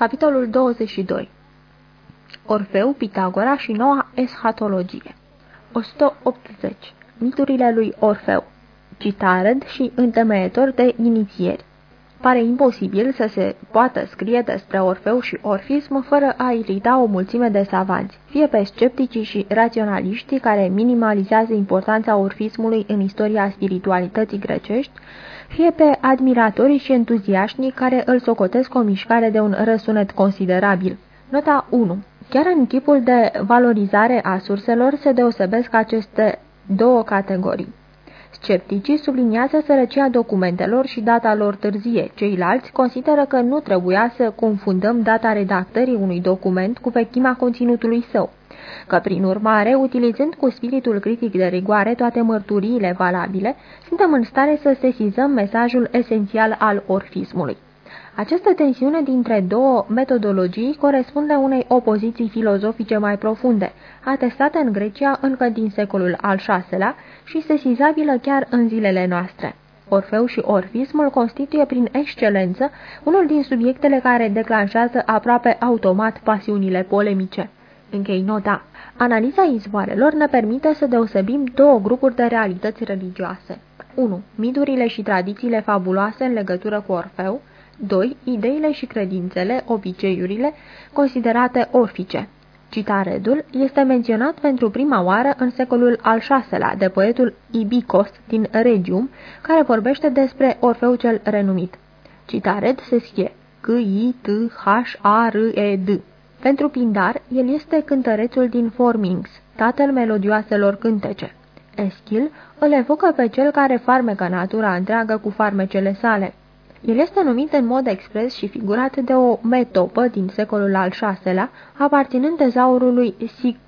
Capitolul 22 Orfeu, Pitagora și noua eschatologie. 180. Miturile lui Orfeu. Citared și întemeietor de inițieri Pare imposibil să se poată scrie despre Orfeu și Orfism fără a irita o mulțime de savanți, fie pe scepticii și raționaliștii care minimalizează importanța orfismului în istoria spiritualității grecești, fie pe admiratorii și entuziaștii care îl socotesc o mișcare de un răsunet considerabil. Nota 1. Chiar în tipul de valorizare a surselor se deosebesc aceste două categorii. Scepticii subliniază sărăcia documentelor și data lor târzie. Ceilalți consideră că nu trebuia să confundăm data redactării unui document cu vechimea conținutului său că, prin urmare, utilizând cu spiritul critic de rigoare toate mărturiile valabile, suntem în stare să sesizăm mesajul esențial al orfismului. Această tensiune dintre două metodologii corespunde unei opoziții filozofice mai profunde, atestată în Grecia încă din secolul al VI-lea și sesizabilă chiar în zilele noastre. Orfeu și orfismul constituie prin excelență unul din subiectele care declanșează aproape automat pasiunile polemice. Închei nota. Analiza izvoarelor ne permite să deosebim două grupuri de realități religioase. 1. Miturile și tradițiile fabuloase în legătură cu Orfeu. 2. Ideile și credințele, obiceiurile, considerate orfice. Citaredul este menționat pentru prima oară în secolul al VI-lea de poetul Ibicos din Regium, care vorbește despre Orfeu cel renumit. Citared se scrie C-I-T-H-A-R-E-D. Pentru Pindar, el este cântărețul din Formings, tatăl melodioaselor cântece. Eschil îl evocă pe cel care farmecă natura întreagă cu farmecele sale. El este numit în mod expres și figurat de o metopă din secolul al VI-lea, aparținând tezaurului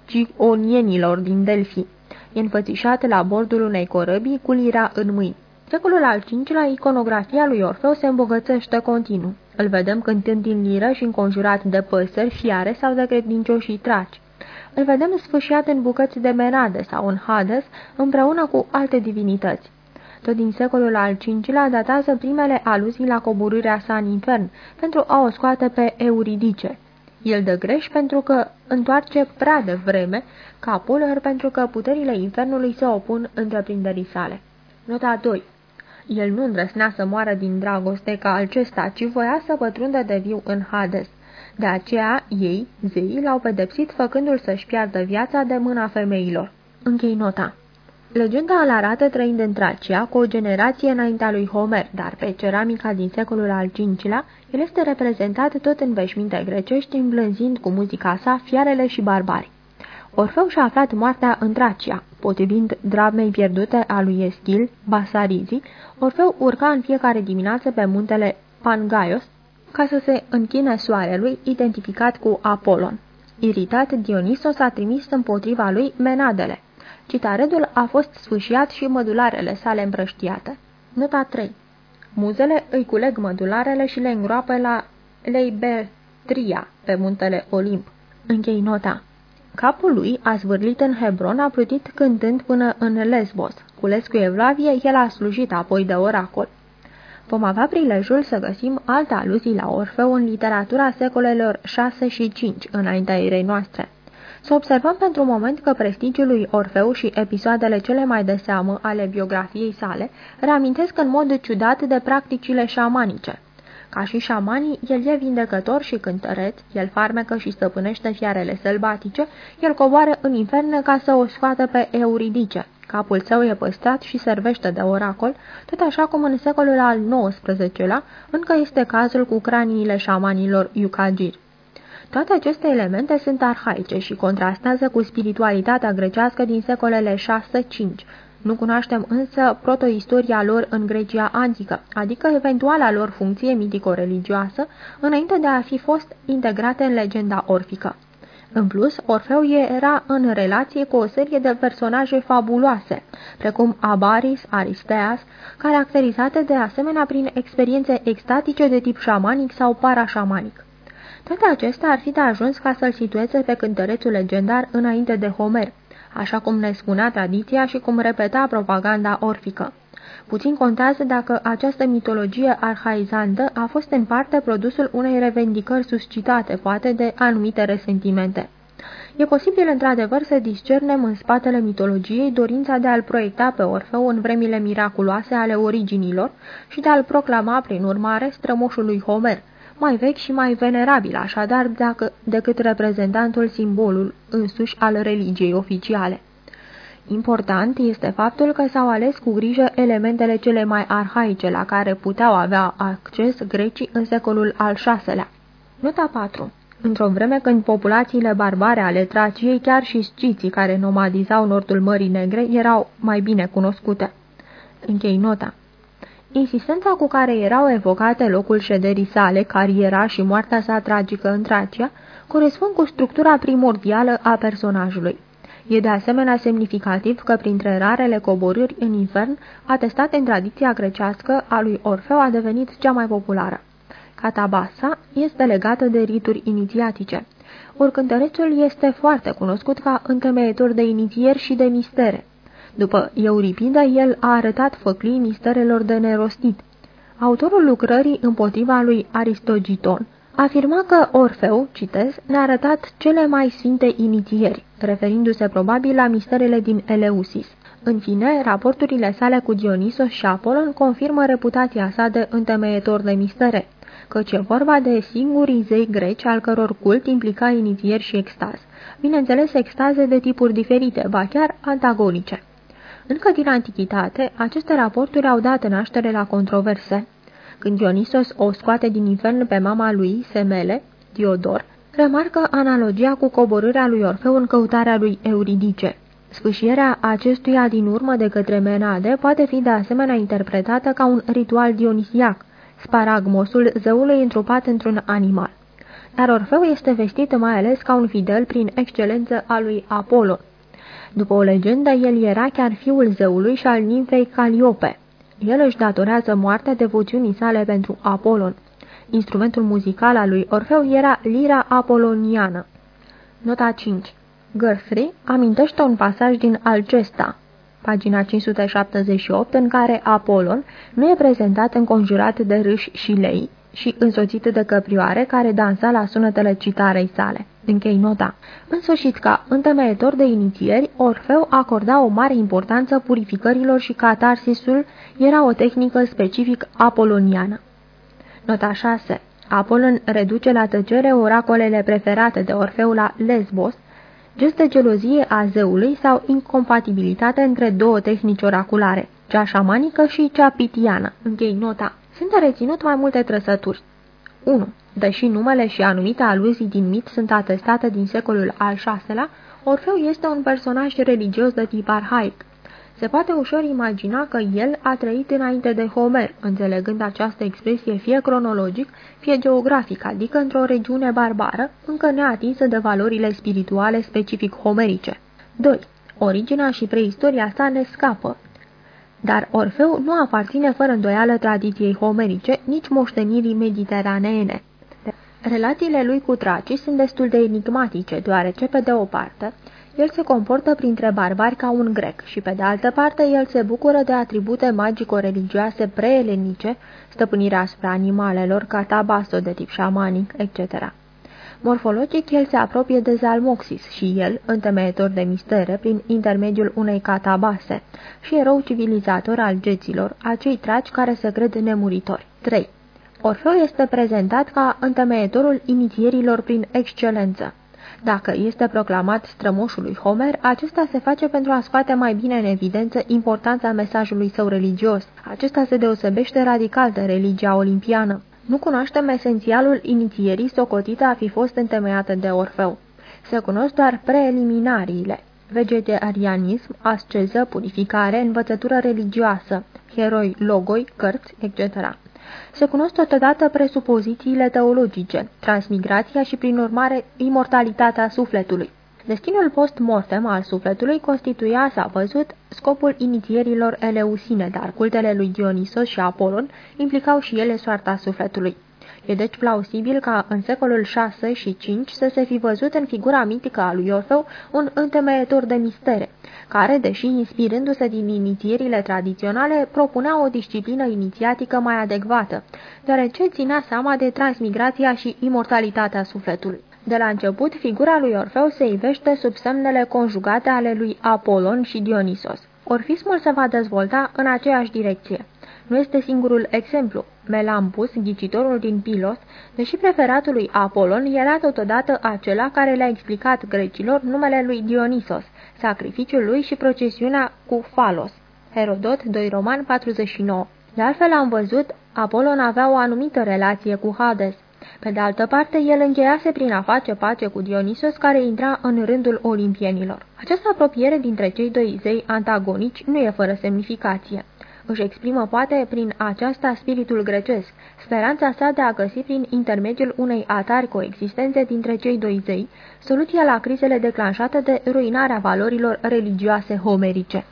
sigionienilor din Delphi. E înfățișat la bordul unei corăbii cu lira în mâini. Secolul al V-lea, iconografia lui Orfeu se îmbogățește continuu. Îl vedem cântând din liră și înconjurat de păsări, fiare sau de credincioși traci. Îl vedem sfâșiat în bucăți de menade sau în Hades, împreună cu alte divinități. Tot din secolul al V-lea datează primele aluzii la coborârea sa în infern, pentru a o scoate pe Euridice. El dă greș pentru că întoarce prea devreme capul, ori pentru că puterile infernului se opun întreprinderii sale. Nota 2 el nu îndrăsnea să moară din dragoste ca acesta, ci voia să pătrundă de viu în Hades. De aceea, ei, zeii, l-au pedepsit făcându-l să-și piardă viața de mâna femeilor. Închei nota. Legenda îl arată trăind în Tracia, cu o generație înaintea lui Homer, dar pe ceramica din secolul al V-lea, el este reprezentat tot în veșminte grecești, îmblânzind cu muzica sa fiarele și barbari. Orfeu și-a aflat moartea în Tracia. Potrivind dramei pierdute a lui Eschil, Basarizii, Orfeu urca în fiecare dimineață pe muntele Pangaios ca să se închine soarelui, identificat cu Apolon. Iritat, Dionisos a trimis împotriva lui menadele. Citaredul a fost sfâșiat și mădularele sale împrăștiate. Nota 3 Muzele îi culeg mădularele și le îngroapă la Leibetria, pe muntele Olimp. Închei nota. Capul lui, a zvârlit în Hebron, a plutit cântând până în Lesbos. Cules cu Evlavie, el a slujit apoi de oracol. Vom avea prilejul să găsim alte aluzii la Orfeu în literatura secolelor 6 și 5, înaintea erei noastre. Să observăm pentru un moment că prestigiul lui Orfeu și episoadele cele mai de seamă ale biografiei sale reamintesc în mod ciudat de practicile șamanice. Ca și șamanii, el e vindecător și cântăreț, el farmecă și stăpânește fiarele sălbatice, el coboară în inferne ca să o scoată pe Euridice. Capul său e păstrat și servește de oracol, tot așa cum în secolul al XIX-lea încă este cazul cu craniile șamanilor Iucagiri. Toate aceste elemente sunt arhaice și contrastează cu spiritualitatea grecească din secolele 6-5, nu cunoaștem însă protoistoria lor în Grecia antică, adică eventuala lor funcție mitico-religioasă, înainte de a fi fost integrate în legenda orfică. În plus, Orfeu era în relație cu o serie de personaje fabuloase, precum Abaris, Aristeas, caracterizate de asemenea prin experiențe extatice de tip șamanic sau parașamanic. Toate acestea ar fi de ajuns ca să-l situeze pe cântărețul legendar înainte de Homer, așa cum ne spunea tradiția și cum repeta propaganda orfică. Puțin contează dacă această mitologie arhaizantă a fost în parte produsul unei revendicări suscitate, poate, de anumite resentimente. E posibil, într-adevăr, să discernem în spatele mitologiei dorința de a-l proiecta pe Orfeu în vremile miraculoase ale originilor și de a-l proclama, prin urmare, strămoșului Homer, mai vechi și mai venerabil, așadar, dacă, decât reprezentantul simbolul însuși al religiei oficiale. Important este faptul că s-au ales cu grijă elementele cele mai arhaice la care puteau avea acces grecii în secolul al VI-lea. Nota 4 Într-o vreme când populațiile barbare ale Traciei, chiar și sciții care nomadizau nordul Mării Negre, erau mai bine cunoscute. Închei nota. Insistența cu care erau evocate locul șederii sale, cariera și moartea sa tragică în Tracia, corespund cu structura primordială a personajului. E de asemenea semnificativ că printre rarele coborâri în infern, atestate în tradiția grecească, a lui Orfeu a devenit cea mai populară. Catabasa este legată de rituri inițiatice. Oricântărețul este foarte cunoscut ca întemeietor de inițieri și de mistere. După Euripida, el a arătat făclii misterelor de nerostit. Autorul lucrării împotriva lui Aristogiton afirma că Orfeu, citez, ne-a arătat cele mai sfinte inițieri, referindu-se probabil la misterele din Eleusis. În fine, raporturile sale cu Dionisos și Apolon confirmă reputația sa de întemeietor de mistere căci e vorba de singurii zei greci al căror cult implica inițieri și extaz. Bineînțeles, extaze de tipuri diferite, ba chiar antagonice. Încă din antichitate, aceste raporturi au dat naștere la controverse. Când Dionisos o scoate din infern pe mama lui, Semele, Diodor, remarcă analogia cu coborârea lui Orfeu în căutarea lui Euridice. Sfâșierea acestuia din urmă de către Menade poate fi de asemenea interpretată ca un ritual dionisiac, sparagmosul zeului întrupat într-un animal. Dar Orfeu este vestit mai ales ca un fidel prin excelență a lui Apollo. După o legendă, el era chiar fiul zeului și al nimfei Caliope. El își datorează moartea devoțiunii sale pentru Apolon. Instrumentul muzical al lui Orfeu era lira apoloniană. Nota 5 Guthrie amintește un pasaj din Alcesta, pagina 578, în care Apolon nu e prezentat înconjurat de râși și lei și însoțit de căprioare care dansa la sunetele citarei sale. Închei nota. În sfârșit, ca întemeietor de inițieri, Orfeu acorda o mare importanță purificărilor și catarsisul era o tehnică specific apoloniană. Nota 6. Apolon reduce la tăcere oracolele preferate de Orfeu la Lesbos, gest de gelozie a zeului sau incompatibilitate între două tehnici oraculare, cea șamanică și cea pitiană. Închei nota. Sunt reținut mai multe trăsături. 1. Deși numele și anumite aluzii din mit sunt atestate din secolul al VI-lea, Orfeu este un personaj religios de tip arhaic. Se poate ușor imagina că el a trăit înainte de Homer, înțelegând această expresie fie cronologic, fie geografic, adică într-o regiune barbară, încă neatinsă de valorile spirituale specific homerice. 2. Originea și preistoria sa ne scapă. Dar Orfeu nu aparține fără îndoială tradiției homerice, nici moștenirii mediteraneene. Relațiile lui cu tracii sunt destul de enigmatice, deoarece, pe de o parte, el se comportă printre barbari ca un grec și, pe de altă parte, el se bucură de atribute magico-religioase preelenice, stăpânirea asupra animalelor, catabasto de tip șamanic, etc. Morfologic, el se apropie de Zalmoxis și el, întemeietor de mistere, prin intermediul unei catabase și erou civilizator al geților, acei traci care se cred nemuritori. 3. Orfeu este prezentat ca întemeietorul inițierilor prin excelență. Dacă este proclamat strămoșului Homer, acesta se face pentru a scoate mai bine în evidență importanța mesajului său religios. Acesta se deosebește radical de religia olimpiană. Nu cunoaștem esențialul inițierii socotită a fi fost întemeiată de Orfeu. Se cunosc doar preeliminariile. Vegetarianism, asceză, purificare, învățătură religioasă, heroi, logoi, cărți, etc. Se cunosc totodată presupozițiile teologice, transmigrația și, prin urmare, imortalitatea sufletului. Destinul post-mortem al sufletului constituia, s-a văzut, scopul inițierilor eleusine, dar cultele lui Dionisos și Apolon implicau și ele soarta sufletului. E deci plausibil ca în secolul 6 și 5 să se fi văzut în figura mitică a lui Orfeu un întemeietor de mistere, care, deși inspirându-se din inițierile tradiționale, propunea o disciplină inițiatică mai adecvată, deoarece ținea seama de transmigrația și imortalitatea sufletului. De la început, figura lui Orfeu se ivește sub semnele conjugate ale lui Apolon și Dionisos. Orfismul se va dezvolta în aceeași direcție. Nu este singurul exemplu. Melampus, ghicitorul din Pilos, deși preferatul lui Apolon, era totodată acela care le-a explicat grecilor numele lui Dionisos, sacrificiul lui și procesiunea cu Falos. Herodot, 2 Roman 49 De altfel am văzut, Apolon avea o anumită relație cu Hades. Pe de altă parte, el încheiase prin a face pace cu Dionisos, care intra în rândul olimpienilor. Această apropiere dintre cei doi zei antagonici nu e fără semnificație. Își exprimă poate prin aceasta spiritul grecesc, speranța sa de a găsi prin intermediul unei atari coexistențe dintre cei doi zei, soluția la crizele declanșate de ruinarea valorilor religioase homerice.